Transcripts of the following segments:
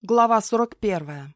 Глава 41.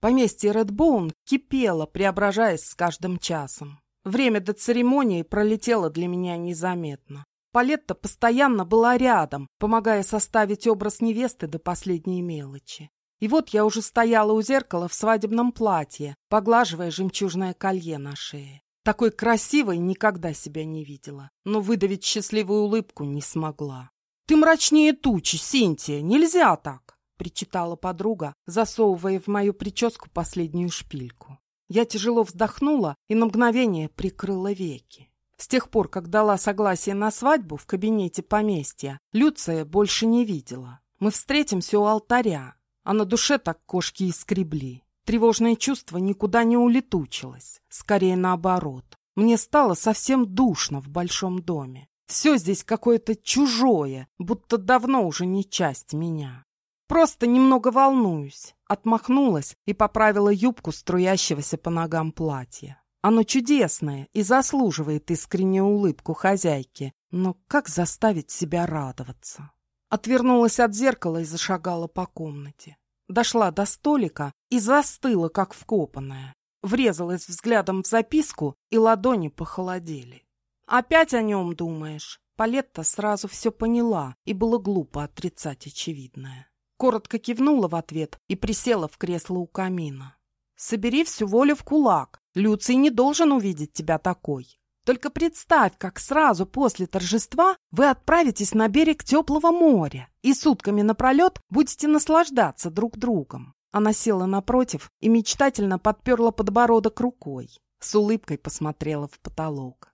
Поместье Редбоун кипело, преображаясь с каждым часом. Время до церемонии пролетело для меня незаметно. Палетта постоянно была рядом, помогая составить образ невесты до последней мелочи. И вот я уже стояла у зеркала в свадебном платье, поглаживая жемчужное колье на шее. Такой красивой никогда себя не видела, но выдавить счастливую улыбку не смогла. «Ты мрачнее тучи, Синтия, нельзя так!» — причитала подруга, засовывая в мою прическу последнюю шпильку. Я тяжело вздохнула и на мгновение прикрыла веки. С тех пор, как дала согласие на свадьбу в кабинете поместья, Люция больше не видела. Мы встретимся у алтаря, а на душе так кошки и скребли. Тревожное чувство никуда не улетучилось, скорее наоборот. Мне стало совсем душно в большом доме. Все здесь какое-то чужое, будто давно уже не часть меня. Просто немного волнуюсь. Отмахнулась и поправила юбку струящегося по ногам платья. Оно чудесное и заслуживает искреннюю улыбку хозяйки, но как заставить себя радоваться? Отвернулась от зеркала и зашагала по комнате. Дошла до столика и застыла, как вкопанная. Врезалась взглядом в записку, и ладони похолодели. «Опять о нем думаешь?» Палетта сразу все поняла, и было глупо отрицать очевидное. Коротко кивнула в ответ и присела в кресло у камина. «Собери всю волю в кулак. Люций не должен увидеть тебя такой. Только представь, как сразу после торжества вы отправитесь на берег теплого моря и сутками напролет будете наслаждаться друг другом». Она села напротив и мечтательно подперла подбородок рукой. С улыбкой посмотрела в потолок.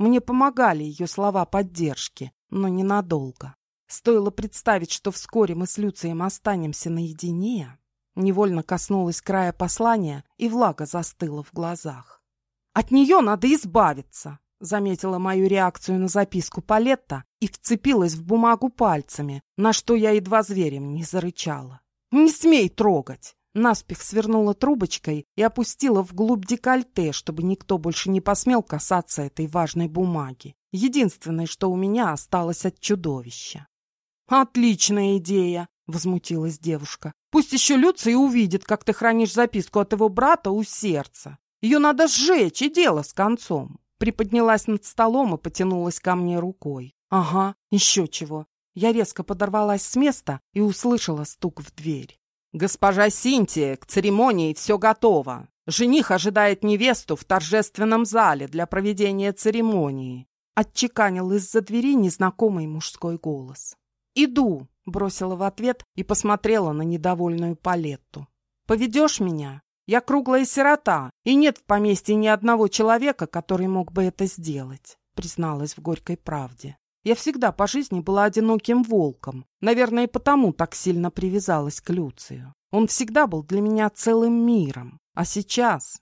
Мне помогали ее слова поддержки, но ненадолго. Стоило представить, что вскоре мы с Люцием останемся наедине, невольно коснулась края послания, и влага застыла в глазах. «От нее надо избавиться!» Заметила мою реакцию на записку Палетта и вцепилась в бумагу пальцами, на что я едва зверем не зарычала. «Не смей трогать!» Наспех свернула трубочкой и опустила вглубь декольте, чтобы никто больше не посмел касаться этой важной бумаги. Единственное, что у меня осталось от чудовища. «Отличная идея!» — возмутилась девушка. «Пусть еще Люций увидит, как ты хранишь записку от его брата у сердца. Ее надо сжечь, и дело с концом». Приподнялась над столом и потянулась ко мне рукой. «Ага, еще чего». Я резко подорвалась с места и услышала стук в дверь. «Госпожа Синтия, к церемонии все готово. Жених ожидает невесту в торжественном зале для проведения церемонии», отчеканил из-за двери незнакомый мужской голос. «Иду», — бросила в ответ и посмотрела на недовольную Палетту. «Поведешь меня? Я круглая сирота, и нет в поместье ни одного человека, который мог бы это сделать», призналась в горькой правде. Я всегда по жизни была одиноким волком. Наверное, и потому так сильно привязалась к Люцию. Он всегда был для меня целым миром. А сейчас...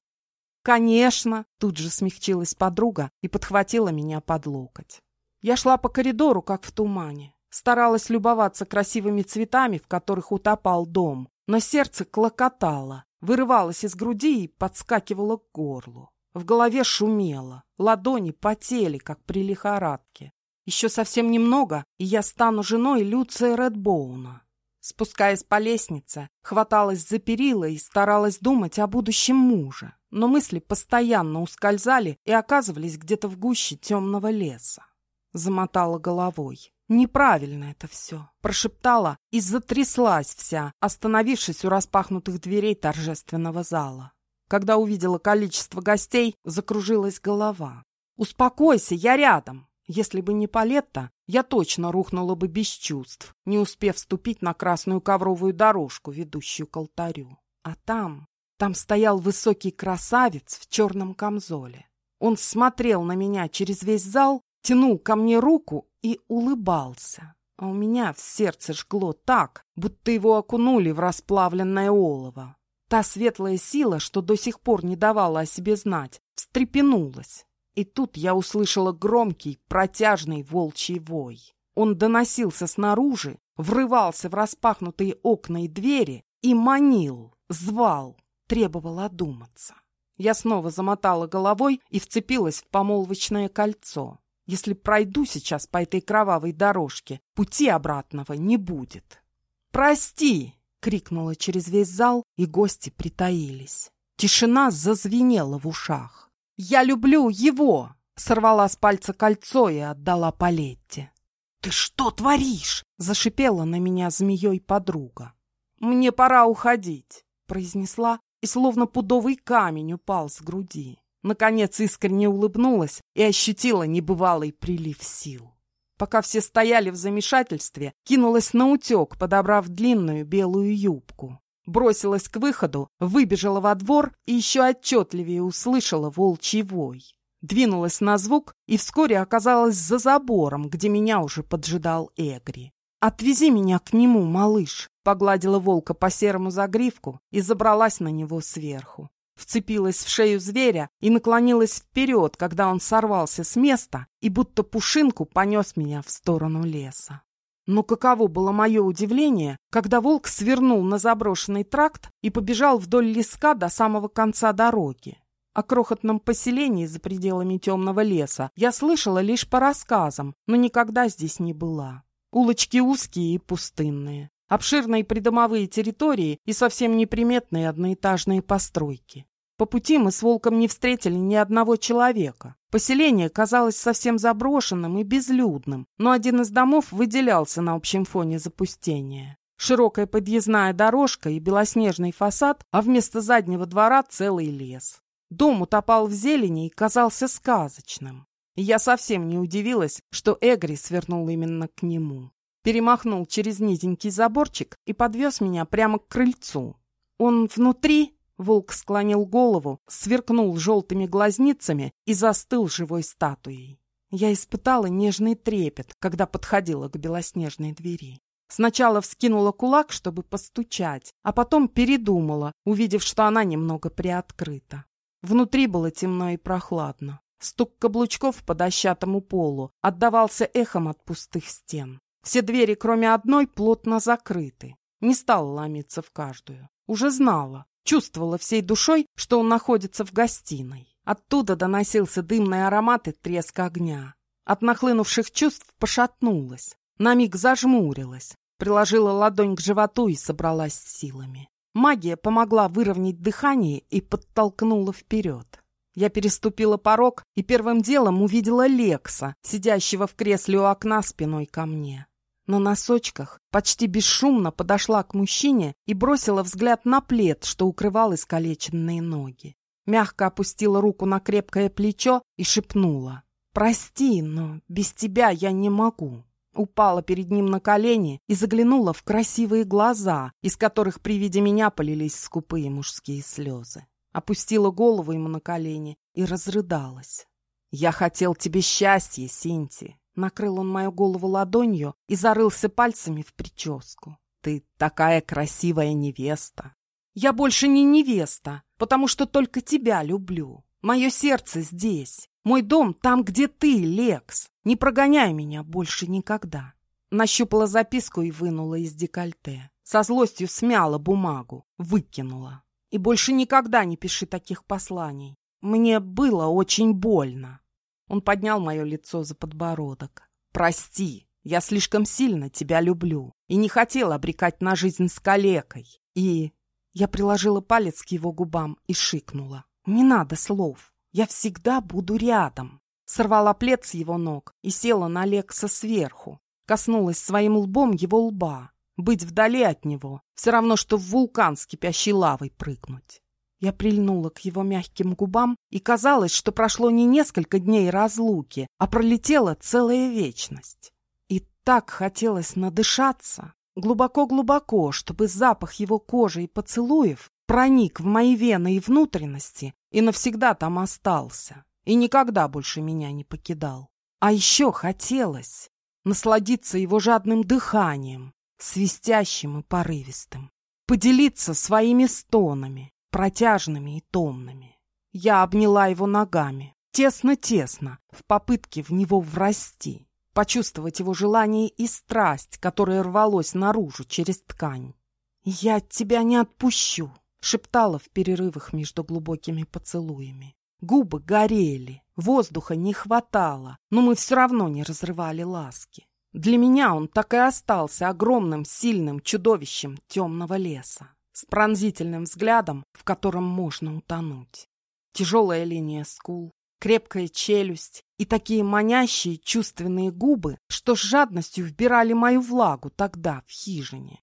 «Конечно!» — тут же смягчилась подруга и подхватила меня под локоть. Я шла по коридору, как в тумане. Старалась любоваться красивыми цветами, в которых утопал дом, но сердце клокотало, вырывалось из груди и подскакивало к горлу. В голове шумело, ладони потели, как при лихорадке. Еще совсем немного, и я стану женой Люция Редбоуна. Спускаясь по лестнице, хваталась за перила и старалась думать о будущем муже. Но мысли постоянно ускользали и оказывались где-то в гуще темного леса. Замотала головой. Неправильно это все. Прошептала и затряслась вся, остановившись у распахнутых дверей торжественного зала. Когда увидела количество гостей, закружилась голова. «Успокойся, я рядом!» Если бы не Палетта, я точно рухнула бы без чувств, не успев вступить на красную ковровую дорожку, ведущую к алтарю. А там, там стоял высокий красавец в черном камзоле. Он смотрел на меня через весь зал, тянул ко мне руку и улыбался. А у меня в сердце жгло так, будто его окунули в расплавленное олово. Та светлая сила, что до сих пор не давала о себе знать, встрепенулась. И тут я услышала громкий, протяжный волчий вой. Он доносился снаружи, врывался в распахнутые окна и двери и манил, звал, требовал одуматься. Я снова замотала головой и вцепилась в помолвочное кольцо. Если пройду сейчас по этой кровавой дорожке, пути обратного не будет. «Прости!» — крикнула через весь зал, и гости притаились. Тишина зазвенела в ушах. «Я люблю его!» — сорвала с пальца кольцо и отдала Палетте. «Ты что творишь?» — зашипела на меня змеей подруга. «Мне пора уходить», — произнесла, и словно пудовый камень упал с груди. Наконец искренне улыбнулась и ощутила небывалый прилив сил. Пока все стояли в замешательстве, кинулась на утек, подобрав длинную белую юбку. Бросилась к выходу, выбежала во двор и еще отчетливее услышала волчий вой. Двинулась на звук и вскоре оказалась за забором, где меня уже поджидал Эгри. «Отвези меня к нему, малыш!» Погладила волка по серому загривку и забралась на него сверху. Вцепилась в шею зверя и наклонилась вперед, когда он сорвался с места и будто пушинку понес меня в сторону леса. Но каково было мое удивление, когда волк свернул на заброшенный тракт и побежал вдоль леска до самого конца дороги. О крохотном поселении за пределами темного леса я слышала лишь по рассказам, но никогда здесь не была. Улочки узкие и пустынные, обширные придомовые территории и совсем неприметные одноэтажные постройки. По пути мы с волком не встретили ни одного человека. Поселение казалось совсем заброшенным и безлюдным, но один из домов выделялся на общем фоне запустения. Широкая подъездная дорожка и белоснежный фасад, а вместо заднего двора целый лес. Дом утопал в зелени и казался сказочным. Я совсем не удивилась, что Эгри свернул именно к нему. Перемахнул через низенький заборчик и подвез меня прямо к крыльцу. Он внутри Волк склонил голову, сверкнул желтыми глазницами и застыл живой статуей. Я испытала нежный трепет, когда подходила к белоснежной двери. Сначала вскинула кулак, чтобы постучать, а потом передумала, увидев, что она немного приоткрыта. Внутри было темно и прохладно. Стук каблучков по дощатому полу отдавался эхом от пустых стен. Все двери, кроме одной, плотно закрыты. Не стала ломиться в каждую. Уже знала, Чувствовала всей душой, что он находится в гостиной. Оттуда доносился дымный аромат и треск огня. От нахлынувших чувств пошатнулась. На миг зажмурилась. Приложила ладонь к животу и собралась с силами. Магия помогла выровнять дыхание и подтолкнула вперед. Я переступила порог и первым делом увидела Лекса, сидящего в кресле у окна спиной ко мне на носочках, почти бесшумно подошла к мужчине и бросила взгляд на плед, что укрывал искалеченные ноги. Мягко опустила руку на крепкое плечо и шепнула. «Прости, но без тебя я не могу». Упала перед ним на колени и заглянула в красивые глаза, из которых при виде меня полились скупые мужские слезы. Опустила голову ему на колени и разрыдалась. «Я хотел тебе счастья, Синти. Накрыл он мою голову ладонью и зарылся пальцами в прическу. «Ты такая красивая невеста!» «Я больше не невеста, потому что только тебя люблю. Мое сердце здесь. Мой дом там, где ты, Лекс. Не прогоняй меня больше никогда». Нащупала записку и вынула из декольте. Со злостью смяла бумагу, выкинула. «И больше никогда не пиши таких посланий. Мне было очень больно». Он поднял мое лицо за подбородок. «Прости, я слишком сильно тебя люблю и не хотел обрекать на жизнь с калекой. И...» Я приложила палец к его губам и шикнула. «Не надо слов. Я всегда буду рядом». Сорвала плед с его ног и села на Лекса сверху. Коснулась своим лбом его лба. Быть вдали от него — все равно, что в вулкан с кипящей лавой прыгнуть. Я прильнула к его мягким губам, и казалось, что прошло не несколько дней разлуки, а пролетела целая вечность. И так хотелось надышаться, глубоко-глубоко, чтобы запах его кожи и поцелуев проник в мои вены и внутренности и навсегда там остался, и никогда больше меня не покидал. А еще хотелось насладиться его жадным дыханием, свистящим и порывистым, поделиться своими стонами, протяжными и томными. Я обняла его ногами, тесно-тесно, в попытке в него врасти, почувствовать его желание и страсть, которая рвалось наружу через ткань. «Я тебя не отпущу», — шептала в перерывах между глубокими поцелуями. Губы горели, воздуха не хватало, но мы все равно не разрывали ласки. Для меня он так и остался огромным, сильным чудовищем темного леса, с пронзительным взглядом, в котором можно утонуть. Тяжелая линия скул, крепкая челюсть и такие манящие чувственные губы, что с жадностью вбирали мою влагу тогда в хижине.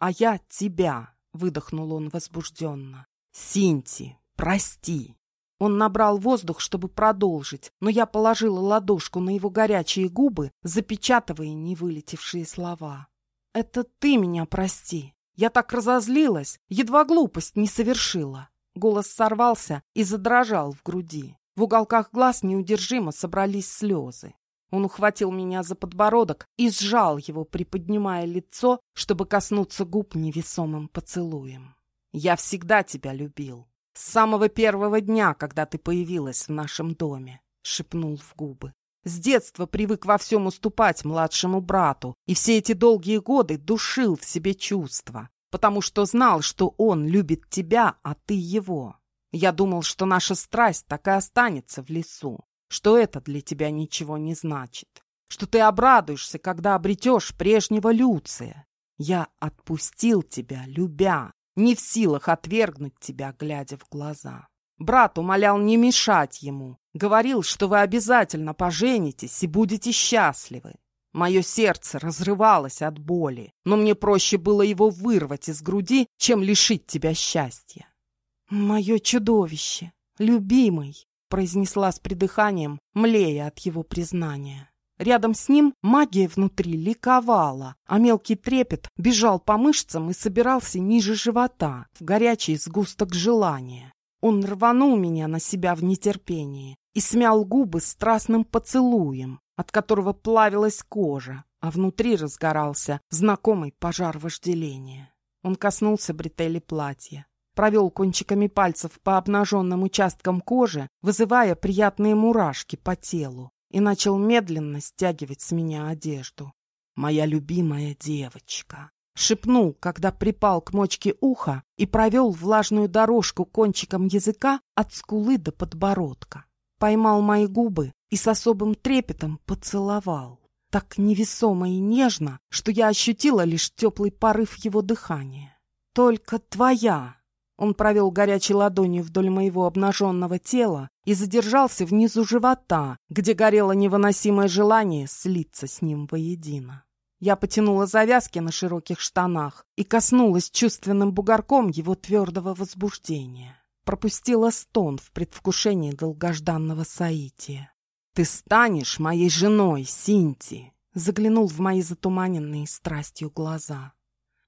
«А я тебя», — выдохнул он возбужденно. «Синти, прости». Он набрал воздух, чтобы продолжить, но я положила ладошку на его горячие губы, запечатывая невылетевшие слова. «Это ты меня прости. Я так разозлилась, едва глупость не совершила». Голос сорвался и задрожал в груди. В уголках глаз неудержимо собрались слезы. Он ухватил меня за подбородок и сжал его, приподнимая лицо, чтобы коснуться губ невесомым поцелуем. «Я всегда тебя любил. С самого первого дня, когда ты появилась в нашем доме», — шепнул в губы. «С детства привык во всем уступать младшему брату, и все эти долгие годы душил в себе чувства, потому что знал, что он любит тебя, а ты его. Я думал, что наша страсть так и останется в лесу, что это для тебя ничего не значит, что ты обрадуешься, когда обретешь прежнего Люция. Я отпустил тебя, любя, не в силах отвергнуть тебя, глядя в глаза. Брат умолял не мешать ему, говорил, что вы обязательно поженитесь и будете счастливы. Мое сердце разрывалось от боли, но мне проще было его вырвать из груди, чем лишить тебя счастья. «Мое чудовище! Любимый!» — произнесла с придыханием, млея от его признания. Рядом с ним магия внутри ликовала, а мелкий трепет бежал по мышцам и собирался ниже живота, в горячий сгусток желания. Он рванул меня на себя в нетерпении и смял губы страстным поцелуем, от которого плавилась кожа, а внутри разгорался знакомый пожар вожделения. Он коснулся бретели платья, провел кончиками пальцев по обнаженным участкам кожи, вызывая приятные мурашки по телу, и начал медленно стягивать с меня одежду. «Моя любимая девочка!» Шепнул, когда припал к мочке уха и провел влажную дорожку кончиком языка от скулы до подбородка. Поймал мои губы и с особым трепетом поцеловал. Так невесомо и нежно, что я ощутила лишь теплый порыв его дыхания. «Только твоя!» Он провел горячей ладонью вдоль моего обнаженного тела и задержался внизу живота, где горело невыносимое желание слиться с ним воедино. Я потянула завязки на широких штанах и коснулась чувственным бугорком его твердого возбуждения. Пропустила стон в предвкушении долгожданного соития. «Ты станешь моей женой, Синти!» Заглянул в мои затуманенные страстью глаза.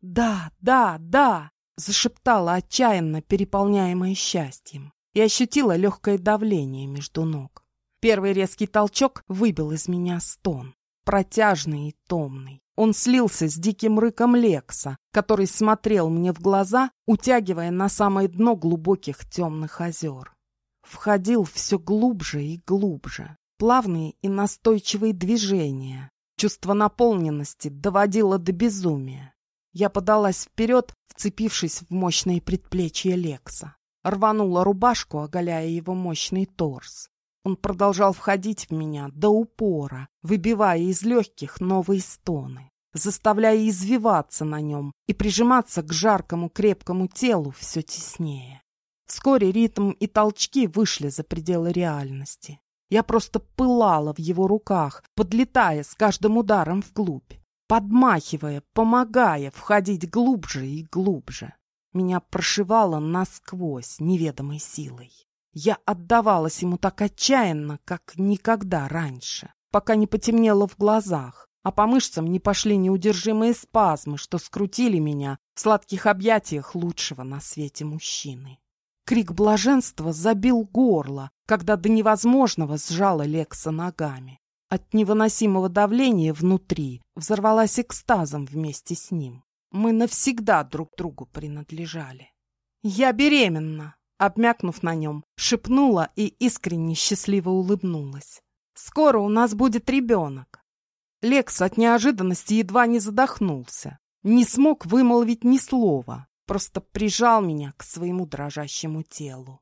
«Да, да, да!» Зашептала отчаянно, переполняемая счастьем, и ощутила легкое давление между ног. Первый резкий толчок выбил из меня стон, протяжный и томный. Он слился с диким рыком Лекса, который смотрел мне в глаза, утягивая на самое дно глубоких темных озер. Входил все глубже и глубже. Плавные и настойчивые движения. Чувство наполненности доводило до безумия. Я подалась вперед, вцепившись в мощные предплечья Лекса. Рванула рубашку, оголяя его мощный торс. Он продолжал входить в меня до упора, выбивая из легких новые стоны, заставляя извиваться на нем и прижиматься к жаркому крепкому телу все теснее. Вскоре ритм и толчки вышли за пределы реальности. Я просто пылала в его руках, подлетая с каждым ударом вглубь подмахивая, помогая входить глубже и глубже. Меня прошивало насквозь неведомой силой. Я отдавалась ему так отчаянно, как никогда раньше, пока не потемнело в глазах, а по мышцам не пошли неудержимые спазмы, что скрутили меня в сладких объятиях лучшего на свете мужчины. Крик блаженства забил горло, когда до невозможного сжала Лекса ногами. От невыносимого давления внутри взорвалась экстазом вместе с ним. Мы навсегда друг другу принадлежали. «Я беременна!» Обмякнув на нем, шепнула и искренне счастливо улыбнулась. «Скоро у нас будет ребенок!» Лекс от неожиданности едва не задохнулся. Не смог вымолвить ни слова, просто прижал меня к своему дрожащему телу.